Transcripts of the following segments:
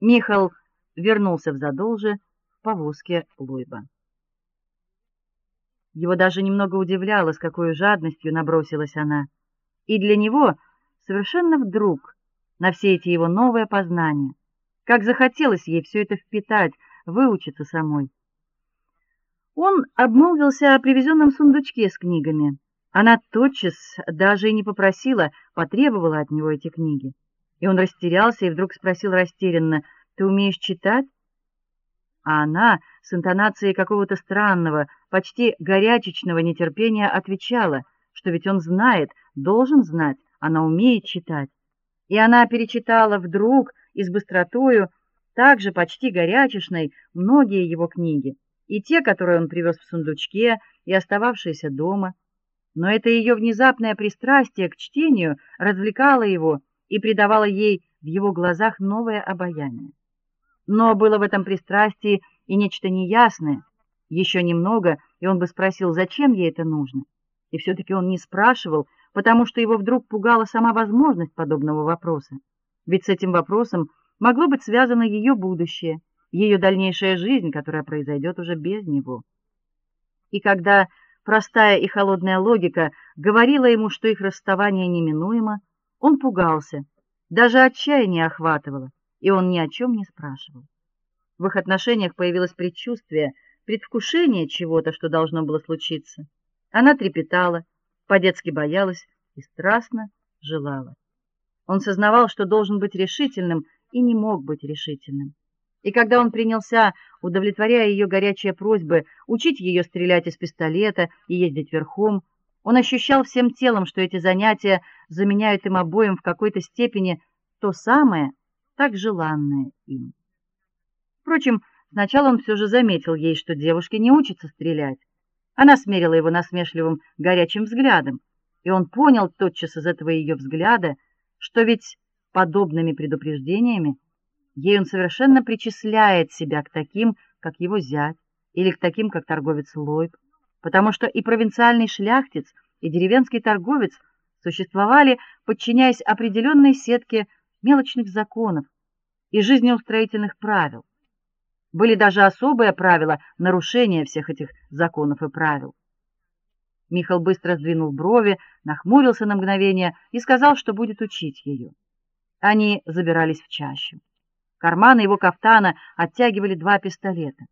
Михаил вернулся в Задолже в повозке Лойба. Его даже немного удивляло, с какой жадностью набросилась она. И для него совершенно вдруг на все эти его новые познания, как захотелось ей все это впитать, выучиться самой. Он обмолвился о привезенном сундучке с книгами. Она тотчас даже и не попросила, потребовала от него эти книги. И он растерялся и вдруг спросил растерянно: "Ты умеешь читать?" А она с интонацией какого-то странного, почти горячечного нетерпения отвечала, что ведь он знает, должен знать, она умеет читать. И она перечитала вдруг и с быстротою, также почти горячечной, многие его книги, и те, которые он привез в сундучке, и остававшиеся дома. Но это ее внезапное пристрастие к чтению развлекало его и придавало ей в его глазах новое обаяние. Но было в этом пристрастии и нечто неясное. Еще немного, и он бы спросил, зачем ей это нужно. И все таки он не спрашивал, потому что его вдруг пугала сама возможность подобного вопроса. Ведь с этим вопросом могло быть связано ее будущее, ее дальнейшая жизнь, которая произойдет уже без него. И когда простая и холодная логика говорила ему, что их расставание неминуемо, он пугался, даже отчаяние охватывало и он ни о чем не спрашивал. В их отношениях появилось предчувствие, предвкушение чего-то, что должно было случиться. Она трепетала, по-детски боялась и страстно желала. Он сознавал, что должен быть решительным и не мог быть решительным. И когда он принялся, удовлетворяя ее горячие просьбы, учить ее стрелять из пистолета и ездить верхом, он ощущал всем телом, что эти занятия заменяют им обоим в какой-то степени то самое, так желанное им. Впрочем, сначала он все же заметил ей, что девушки не учатся стрелять. Она смерила его насмешливым, горячим взглядом, и он понял тотчас из этого ее взгляда, что ведь подобными предупреждениями ей он совершенно причисляет себя к таким, как его зять, или к таким, как торговец Лойб, потому что и провинциальный шляхтец, и деревенский торговец существовали, подчиняясь определенной сетке мелочных законов и жизнеустроительных правил. Были даже особые правила нарушения всех этих законов и правил. Михаил быстро сдвинул брови, нахмурился на мгновение и сказал, что будет учить ее. Они забирались в чащу. Карманы его кафтана оттягивали два пистолета.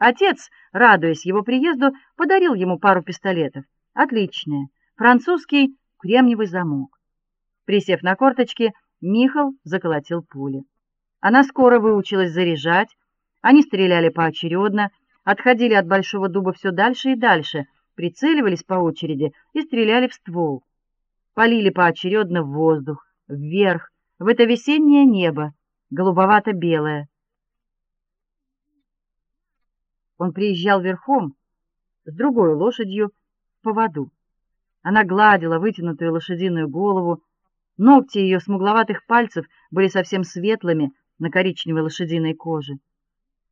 Отец, радуясь его приезду, подарил ему пару пистолетов. Отличные, французский кремниевый замок. Присев на корточки, Михал заколотил пули. Она скоро выучилась заряжать. Они стреляли поочередно, отходили от большого дуба все дальше и дальше, прицеливались по очереди и стреляли в ствол. Полили поочередно в воздух, вверх, в это весеннее небо, голубовато-белое. Он приезжал верхом с другой лошадью в поводу. Она гладила вытянутую лошадиную голову, Ногти ее смугловатых пальцев были совсем светлыми на коричневой лошадиной коже.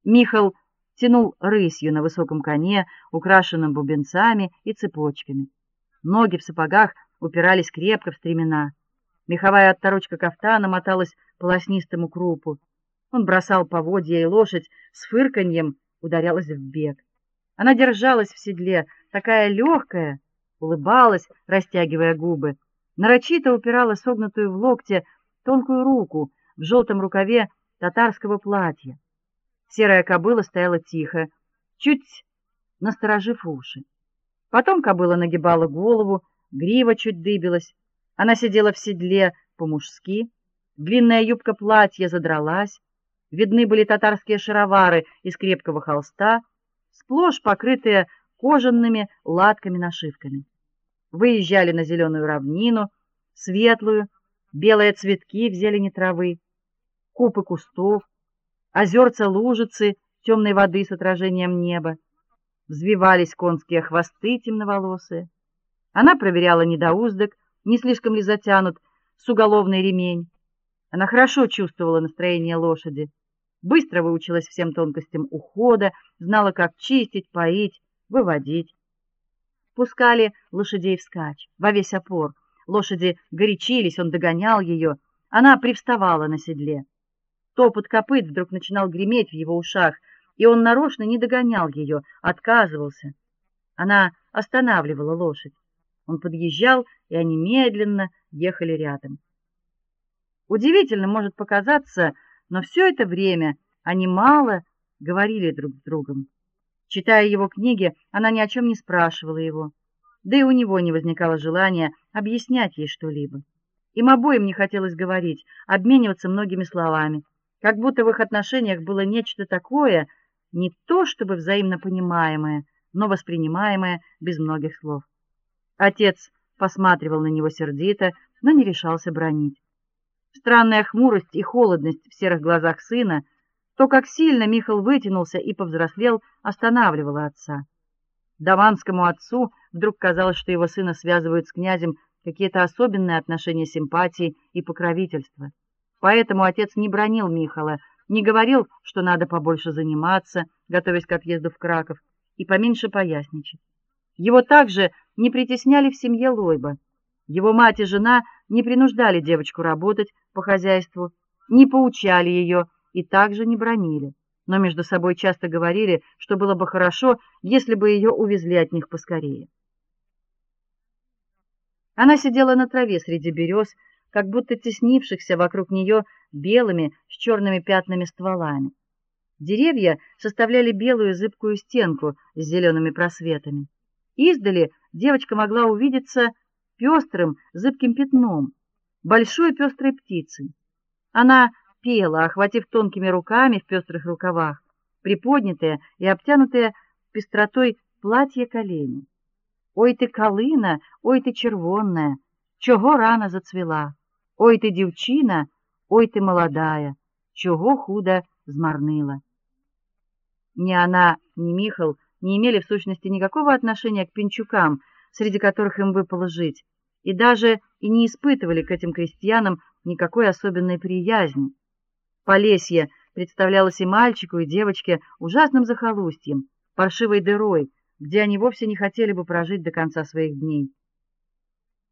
Михал тянул рысью на высоком коне, украшенном бубенцами и цепочками. Ноги в сапогах упирались крепко в стремена. Меховая отторочка кафтана моталась по лоснистому крупу. Он бросал поводья, и лошадь с фырканьем ударялась в бег. Она держалась в седле, такая легкая, улыбалась, растягивая губы нарочито упирала согнутую в локте тонкую руку в желтом рукаве татарского платья. Серая кобыла стояла тихо, чуть насторожив уши. Потом кобыла нагибала голову, грива чуть дыбилась. Она сидела в седле по-мужски, длинная юбка платья задралась, видны были татарские шаровары из крепкого холста, сплошь покрытые кожаными латками-нашивками выезжали на зеленую равнину, светлую, белые цветки в зелени травы, купы кустов, озерца лужицы темной воды с отражением неба. Взвивались конские хвосты темноволосые. Она проверяла недоуздок, не слишком ли затянут с уголовный ремень. Она хорошо чувствовала настроение лошади, быстро выучилась всем тонкостям ухода, знала, как чистить, поить, выводить пускали лошадей вскачь, во весь опор. Лошади горячились, он догонял ее, она привставала на седле. Топот копыт вдруг начинал греметь в его ушах, и он нарочно не догонял ее, отказывался. Она останавливала лошадь. Он подъезжал, и они медленно ехали рядом. Удивительно может показаться, но все это время они мало говорили друг с другом. Читая его книги, она ни о чем не спрашивала его, да и у него не возникало желания объяснять ей что-либо. Им обоим не хотелось говорить, обмениваться многими словами, как будто в их отношениях было нечто такое, не то чтобы взаимно понимаемое, но воспринимаемое без многих слов. Отец посматривал на него сердито, но не решался бронить. Странная хмурость и холодность в серых глазах сына, то, как сильно Михаил вытянулся и повзрослел, останавливало отца. Даванскому отцу вдруг казалось, что его сына связывают с князем какие-то особенные отношения симпатии и покровительства. Поэтому отец не бронил Михала, не говорил, что надо побольше заниматься, готовясь к отъезду в Краков, и поменьше поясничать. Его также не притесняли в семье Лойба. Его мать и жена не принуждали девочку работать по хозяйству, не поучали ее и также не бронили, но между собой часто говорили, что было бы хорошо, если бы ее увезли от них поскорее. Она сидела на траве среди берез, как будто теснившихся вокруг нее белыми с черными пятнами стволами. Деревья составляли белую зыбкую стенку с зелеными просветами. Издали девочка могла увидеться пестрым зыбким пятном большой пестрой птицей. Она пела, охватив тонкими руками в пестрых рукавах приподнятые и обтянутые пестротой платье колени. Ой ты калина, ой ты червонная, чого рано зацвела. Ой ты девчина, ой ты молодая, чого худо змарнила. Ни она, ни Михал не имели в сущности никакого отношения к пенчукам, среди которых им выпало жить, и даже и не испытывали к этим крестьянам никакой особенной приязни. Полесье представлялось и мальчику, и девочке ужасным захолустьем, паршивой дырой, где они вовсе не хотели бы прожить до конца своих дней.